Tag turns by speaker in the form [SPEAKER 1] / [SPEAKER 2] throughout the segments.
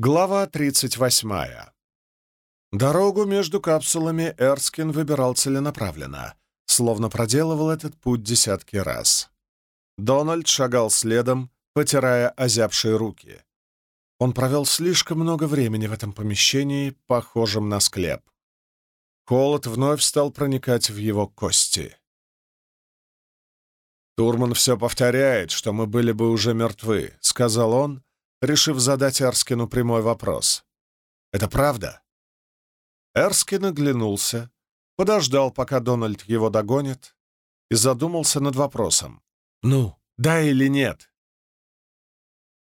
[SPEAKER 1] Глава 38. Дорогу между капсулами Эрскин выбирал целенаправленно, словно проделывал этот путь десятки раз. Дональд шагал следом, потирая озябшие руки. Он провел слишком много времени в этом помещении, похожем на склеп. Холод вновь стал проникать в его кости. «Турман все повторяет, что мы были бы уже мертвы», — сказал он, решив задать Эрскину прямой вопрос. «Это правда?» Эрскин оглянулся, подождал, пока Дональд его догонит, и задумался над вопросом. «Ну, да или нет?»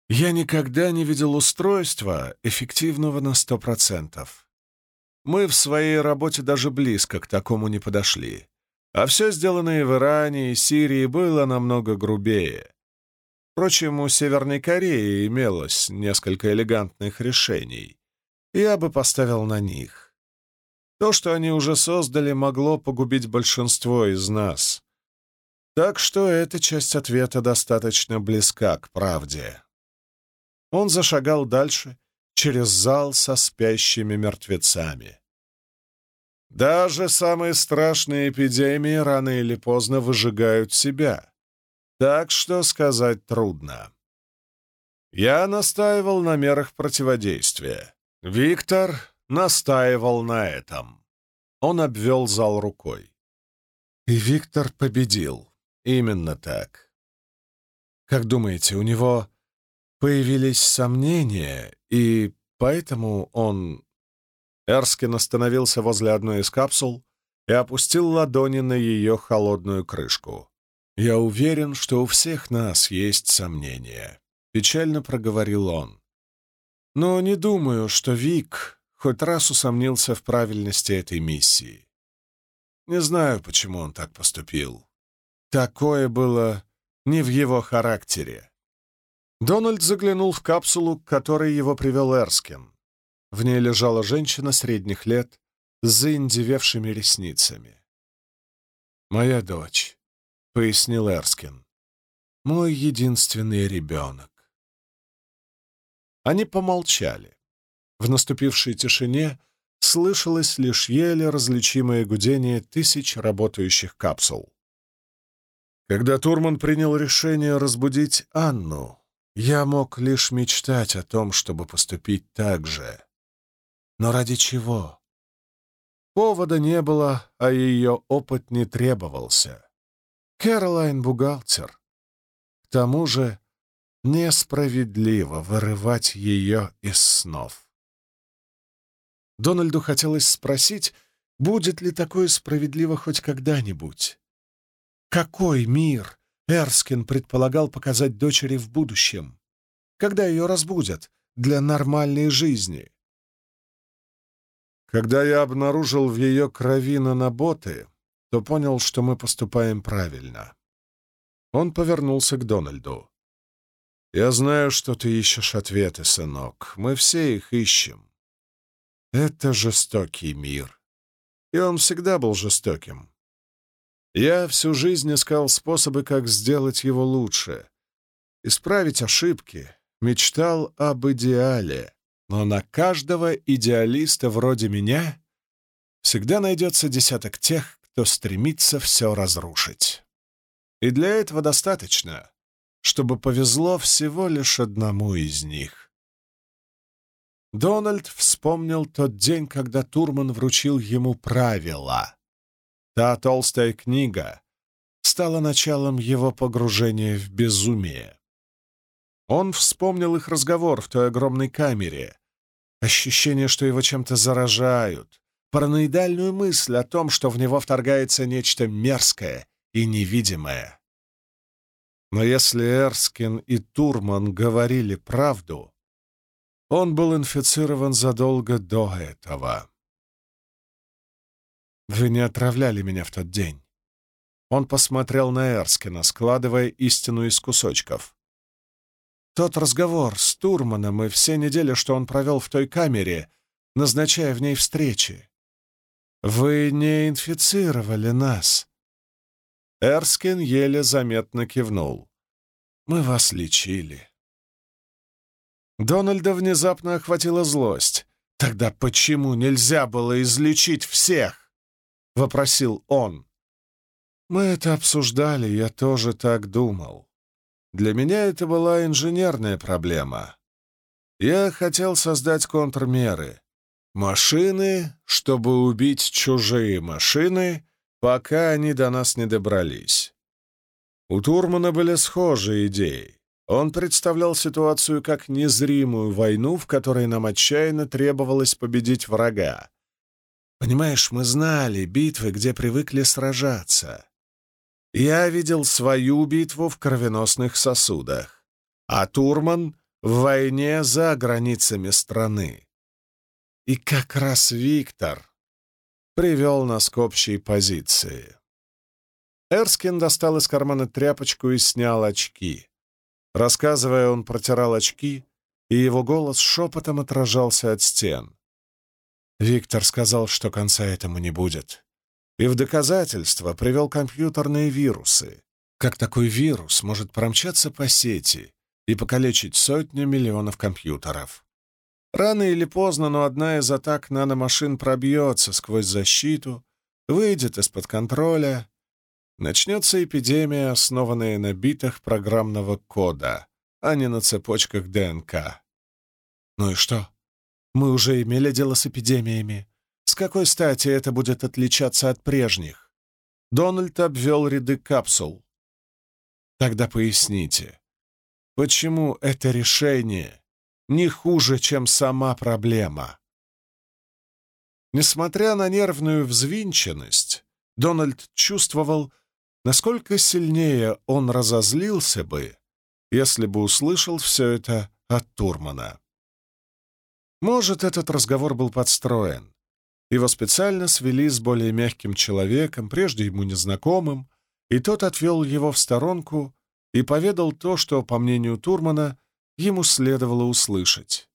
[SPEAKER 1] «Я никогда не видел устройства, эффективного на сто процентов. Мы в своей работе даже близко к такому не подошли. А все сделанное в Иране и Сирии было намного грубее. Впрочем, у Северной Кореи имелось несколько элегантных решений. Я бы поставил на них. То, что они уже создали, могло погубить большинство из нас. Так что эта часть ответа достаточно близка к правде. Он зашагал дальше, через зал со спящими мертвецами. Даже самые страшные эпидемии рано или поздно выжигают себя. Так что сказать трудно. Я настаивал на мерах противодействия. Виктор настаивал на этом. Он обвел зал рукой. И Виктор победил. Именно так. Как думаете, у него появились сомнения, и поэтому он... Эрскин остановился возле одной из капсул и опустил ладони на ее холодную крышку. «Я уверен, что у всех нас есть сомнения», — печально проговорил он. «Но не думаю, что Вик хоть раз усомнился в правильности этой миссии. Не знаю, почему он так поступил. Такое было не в его характере». Дональд заглянул в капсулу, к которой его привел Эрскин. В ней лежала женщина средних лет с заиндевевшими ресницами. «Моя дочь», пояснил Эрскин. «Мой единственный ребенок». Они помолчали. В наступившей тишине слышалось лишь еле различимое гудение тысяч работающих капсул. Когда Турман принял решение разбудить Анну, я мог лишь мечтать о том, чтобы поступить так же. Но ради чего? Повода не было, а ее опыт не требовался. Кэролайн — бухгалтер. К тому же несправедливо вырывать ее из снов. Дональду хотелось спросить, будет ли такое справедливо хоть когда-нибудь. Какой мир Эрскин предполагал показать дочери в будущем, когда ее разбудят для нормальной жизни? Когда я обнаружил в ее крови наноботы, то понял, что мы поступаем правильно. Он повернулся к Дональду. «Я знаю, что ты ищешь ответы, сынок. Мы все их ищем. Это жестокий мир. И он всегда был жестоким. Я всю жизнь искал способы, как сделать его лучше. Исправить ошибки. Мечтал об идеале. Но на каждого идеалиста вроде меня всегда найдется десяток тех, кто стремится все разрушить. И для этого достаточно, чтобы повезло всего лишь одному из них. Дональд вспомнил тот день, когда Турман вручил ему правила. Та толстая книга стала началом его погружения в безумие. Он вспомнил их разговор в той огромной камере, ощущение, что его чем-то заражают, параноидальную мысль о том, что в него вторгается нечто мерзкое и невидимое. Но если Эрскин и Турман говорили правду, он был инфицирован задолго до этого. «Вы не отравляли меня в тот день». Он посмотрел на Эрскина, складывая истину из кусочков. Тот разговор с Турманом и все недели, что он провел в той камере, назначая в ней встречи. «Вы не инфицировали нас». Эрскин еле заметно кивнул. «Мы вас лечили». Дональда внезапно охватила злость. «Тогда почему нельзя было излечить всех?» — вопросил он. «Мы это обсуждали, я тоже так думал. Для меня это была инженерная проблема. Я хотел создать контрмеры. Машины, чтобы убить чужие машины, пока они до нас не добрались. У Турмана были схожие идеи. Он представлял ситуацию как незримую войну, в которой нам отчаянно требовалось победить врага. Понимаешь, мы знали битвы, где привыкли сражаться. Я видел свою битву в кровеносных сосудах, а Турман — в войне за границами страны. И как раз Виктор привел нас к общей позиции. Эрскин достал из кармана тряпочку и снял очки. Рассказывая, он протирал очки, и его голос шепотом отражался от стен. Виктор сказал, что конца этому не будет. И в доказательство привел компьютерные вирусы. Как такой вирус может промчаться по сети и покалечить сотни миллионов компьютеров? Рано или поздно, но одна из атак наномашин пробьется сквозь защиту, выйдет из-под контроля. Начнется эпидемия, основанная на битах программного кода, а не на цепочках ДНК. Ну и что? Мы уже имели дело с эпидемиями. С какой стати это будет отличаться от прежних? Дональд обвел ряды капсул. Тогда поясните, почему это решение не хуже, чем сама проблема. Несмотря на нервную взвинченность, Дональд чувствовал, насколько сильнее он разозлился бы, если бы услышал все это от Турмана. Может, этот разговор был подстроен. Его специально свели с более мягким человеком, прежде ему незнакомым, и тот отвел его в сторонку и поведал то, что, по мнению Турмана, ему следовало услышать.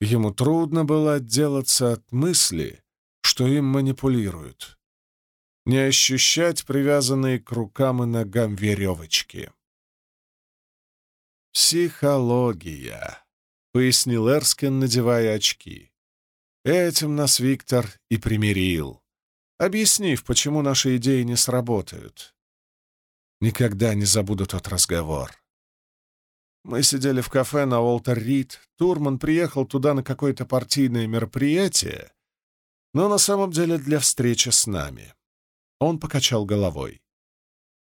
[SPEAKER 1] Ему трудно было отделаться от мысли, что им манипулируют, не ощущать привязанные к рукам и ногам веревочки. «Психология», — пояснил Эрскин, надевая очки. «Этим нас Виктор и примирил, объяснив, почему наши идеи не сработают. Никогда не забуду тот разговор. Мы сидели в кафе на Уолтер-Рид. Турман приехал туда на какое-то партийное мероприятие, но на самом деле для встречи с нами. Он покачал головой.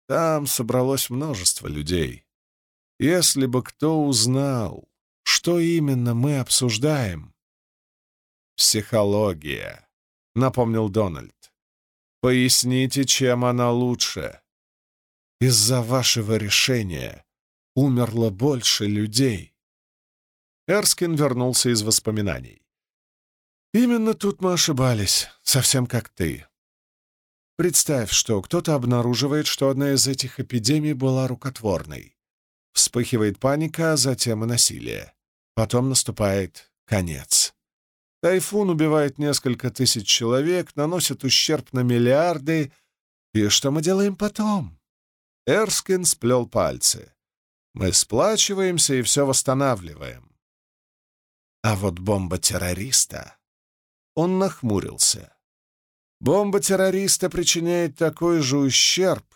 [SPEAKER 1] Там собралось множество людей. Если бы кто узнал, что именно мы обсуждаем... «Психология», — напомнил Дональд. «Поясните, чем она лучше?» «Из-за вашего решения умерло больше людей. Эрскин вернулся из воспоминаний. «Именно тут мы ошибались, совсем как ты. Представь, что кто-то обнаруживает, что одна из этих эпидемий была рукотворной. Вспыхивает паника, а затем и насилие. Потом наступает конец. Тайфун убивает несколько тысяч человек, наносит ущерб на миллиарды. И что мы делаем потом?» Эрскин сплел пальцы. Мы сплачиваемся и все восстанавливаем. А вот бомба террориста... Он нахмурился. Бомба террориста причиняет такой же ущерб,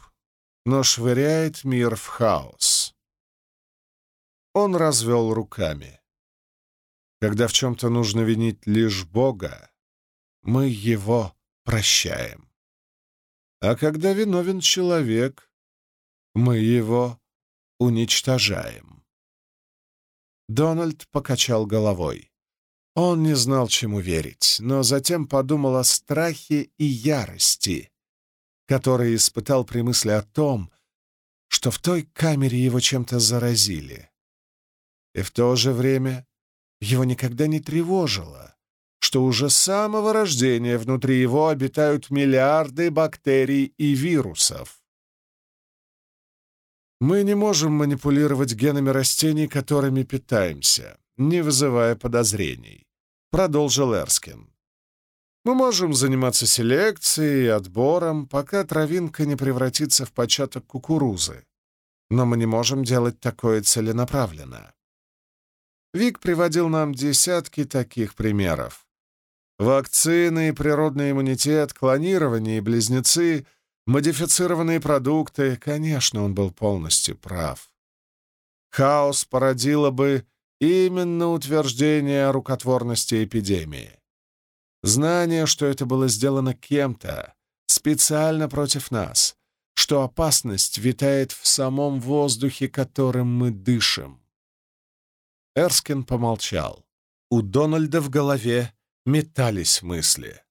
[SPEAKER 1] но швыряет мир в хаос. Он развел руками. Когда в чем-то нужно винить лишь Бога, мы его прощаем. А когда виновен человек, мы его уничтожаем. Дональд покачал головой. Он не знал, чему верить, но затем подумал о страхе и ярости, которые испытал при мысли о том, что в той камере его чем-то заразили. И в то же время его никогда не тревожило, что уже с самого рождения внутри его обитают миллиарды бактерий и вирусов. Мы не можем манипулировать генами растений, которыми питаемся, не вызывая подозрений, продолжил Эрскин. Мы можем заниматься селекцией и отбором, пока травинка не превратится в початок кукурузы. Но мы не можем делать такое целенаправленно. Вик приводил нам десятки таких примеров. Вакцины природный иммунитет, клонирование и близнецы, модифицированные продукты. Конечно, он был полностью прав. Хаос породило бы именно утверждение о рукотворности эпидемии. Знание, что это было сделано кем-то, специально против нас, что опасность витает в самом воздухе, которым мы дышим. Эрскин помолчал. У Дональда в голове метались мысли.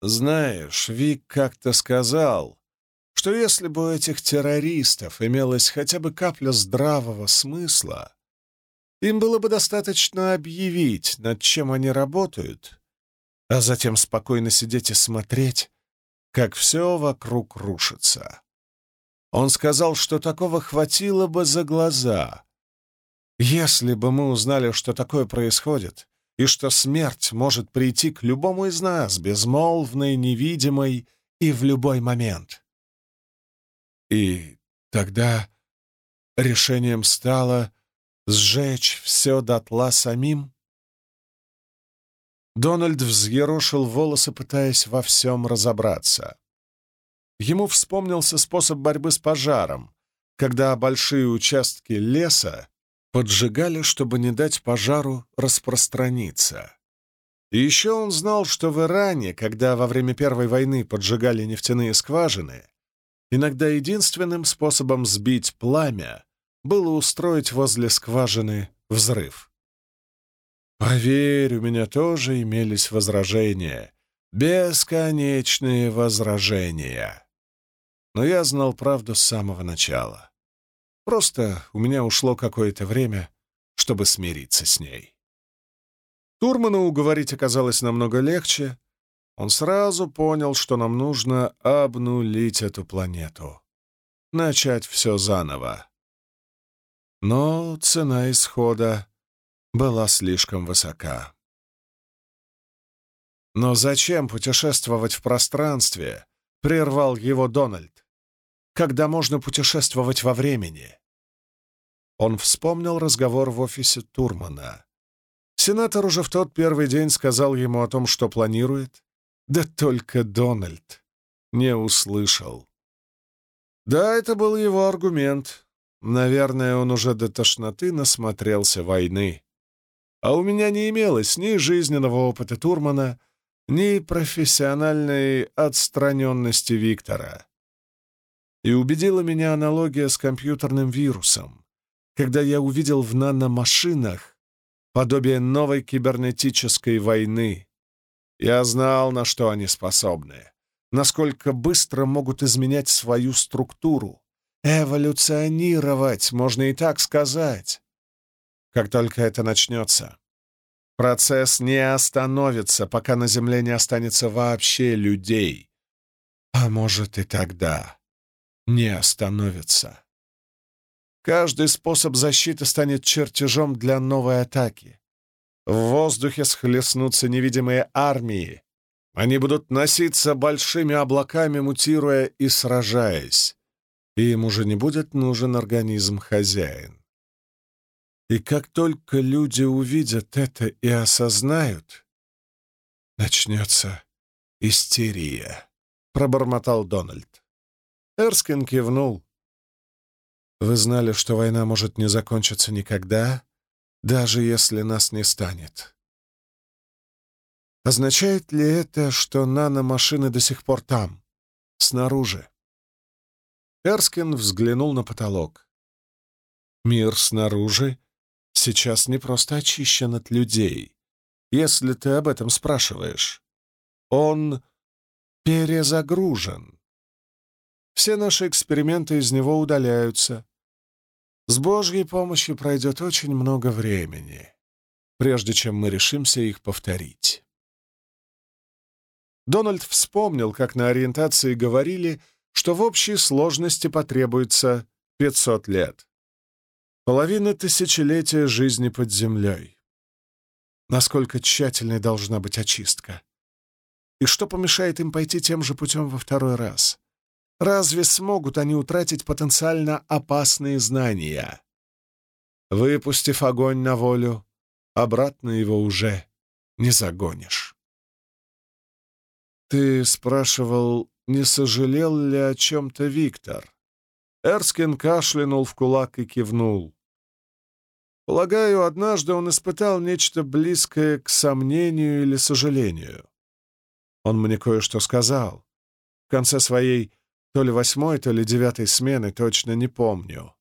[SPEAKER 1] «Знаешь, Вик как-то сказал, что если бы у этих террористов имелась хотя бы капля здравого смысла, им было бы достаточно объявить, над чем они работают, а затем спокойно сидеть и смотреть, как все вокруг рушится. Он сказал, что такого хватило бы за глаза. Если бы мы узнали, что такое происходит, и что смерть может прийти к любому из нас, безмолвной, невидимой и в любой момент. И тогда решением стало сжечь все дотла самим? Дональд взъерошил волосы, пытаясь во всем разобраться. Ему вспомнился способ борьбы с пожаром, когда большие участки леса поджигали, чтобы не дать пожару распространиться. И еще он знал, что в Иране, когда во время Первой войны поджигали нефтяные скважины, иногда единственным способом сбить пламя было устроить возле скважины взрыв. Поверь, у меня тоже имелись возражения, бесконечные возражения. Но я знал правду с самого начала. Просто у меня ушло какое-то время, чтобы смириться с ней. Турмана уговорить оказалось намного легче. Он сразу понял, что нам нужно обнулить эту планету. Начать все заново. Но цена исхода была слишком высока. «Но зачем путешествовать в пространстве?» — прервал его Дональд. «Когда можно путешествовать во времени?» Он вспомнил разговор в офисе Турмана. Сенатор уже в тот первый день сказал ему о том, что планирует. Да только Дональд не услышал. Да, это был его аргумент. Наверное, он уже до тошноты насмотрелся войны. А у меня не имелось ни жизненного опыта Турмана, ни профессиональной отстраненности Виктора. И убедила меня аналогия с компьютерным вирусом, когда я увидел в наномашинах подобие новой кибернетической войны. Я знал, на что они способны, насколько быстро могут изменять свою структуру, Эволюционировать, можно и так сказать. Как только это начнется, процесс не остановится, пока на Земле не останется вообще людей. А может и тогда не остановится. Каждый способ защиты станет чертежом для новой атаки. В воздухе схлестнутся невидимые армии. Они будут носиться большими облаками, мутируя и сражаясь и им уже не будет нужен организм-хозяин. И как только люди увидят это и осознают, начнется истерия, — пробормотал Дональд. Эрскин кивнул. Вы знали, что война может не закончиться никогда, даже если нас не станет. Означает ли это, что наномашины до сих пор там, снаружи? Эрскин взглянул на потолок. Мир снаружи сейчас не просто очищен от людей, если ты об этом спрашиваешь. Он перезагружен. Все наши эксперименты из него удаляются. С Божьей помощью пройдет очень много времени, прежде чем мы решимся их повторить. Дональд вспомнил, как на ориентации говорили — что в общей сложности потребуется 500 лет. Половина тысячелетия жизни под землей. Насколько тщательной должна быть очистка? И что помешает им пойти тем же путем во второй раз? Разве смогут они утратить потенциально опасные знания? Выпустив огонь на волю, обратно его уже не загонишь. Ты спрашивал, не сожалел ли о чем-то Виктор? Эрскин кашлянул в кулак и кивнул. Полагаю, однажды он испытал нечто близкое к сомнению или сожалению. Он мне кое-что сказал. В конце своей то ли восьмой, то ли девятой смены, точно не помню.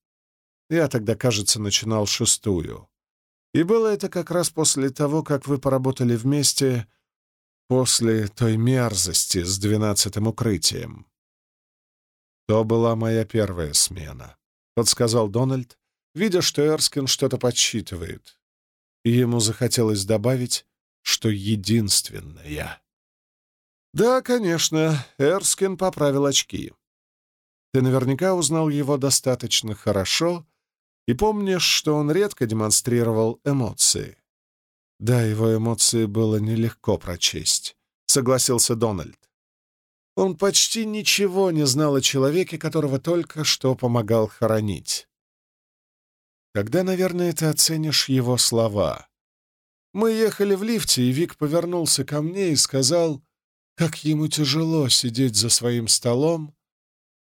[SPEAKER 1] Я тогда, кажется, начинал шестую. И было это как раз после того, как вы поработали вместе, после той мерзости с двенадцатым укрытием. То была моя первая смена, — подсказал Дональд, видя, что Эрскин что-то подсчитывает. И ему захотелось добавить, что единственная. Да, конечно, Эрскин поправил очки. Ты наверняка узнал его достаточно хорошо и помнишь, что он редко демонстрировал эмоции. Да, его эмоции было нелегко прочесть, согласился Дональд. Он почти ничего не знал о человеке, которого только что помогал хоронить. Когда, наверное, ты оценишь его слова? Мы ехали в лифте, и Вик повернулся ко мне и сказал, как ему тяжело сидеть за своим столом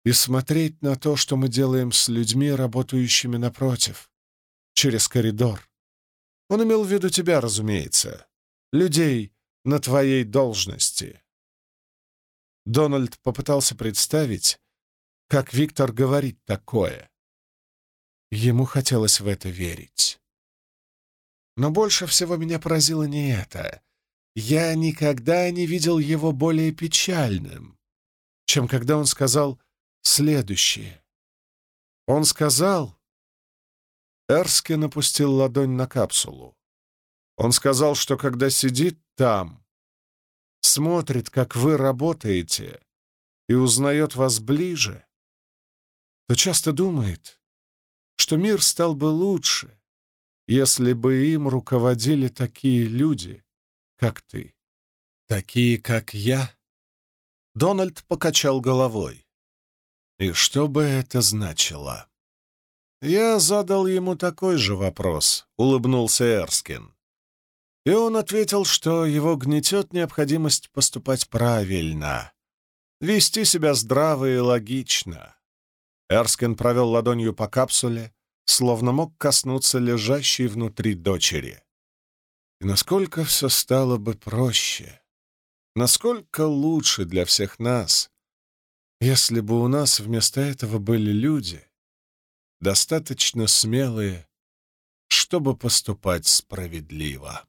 [SPEAKER 1] и смотреть на то, что мы делаем с людьми, работающими напротив, через коридор. Он имел в виду тебя, разумеется, людей на твоей должности. Дональд попытался представить, как Виктор говорит такое. Ему хотелось в это верить. Но больше всего меня поразило не это. Я никогда не видел его более печальным, чем когда он сказал следующее. Он сказал... Эрскин опустил ладонь на капсулу. Он сказал, что когда сидит там, смотрит, как вы работаете, и узнает вас ближе, то часто думает, что мир стал бы лучше, если бы им руководили такие люди, как ты, такие, как я. Дональд покачал головой. И что бы это значило? Я задал ему такой же вопрос, улыбнулся Эрскин. И он ответил, что его гнетет необходимость поступать правильно, вести себя здраво и логично. Эрскин провел ладонью по капсуле, словно мог коснуться лежащей внутри дочери. И насколько все стало бы проще, насколько лучше для всех нас, если бы у нас вместо этого были люди, достаточно смелые, чтобы поступать справедливо.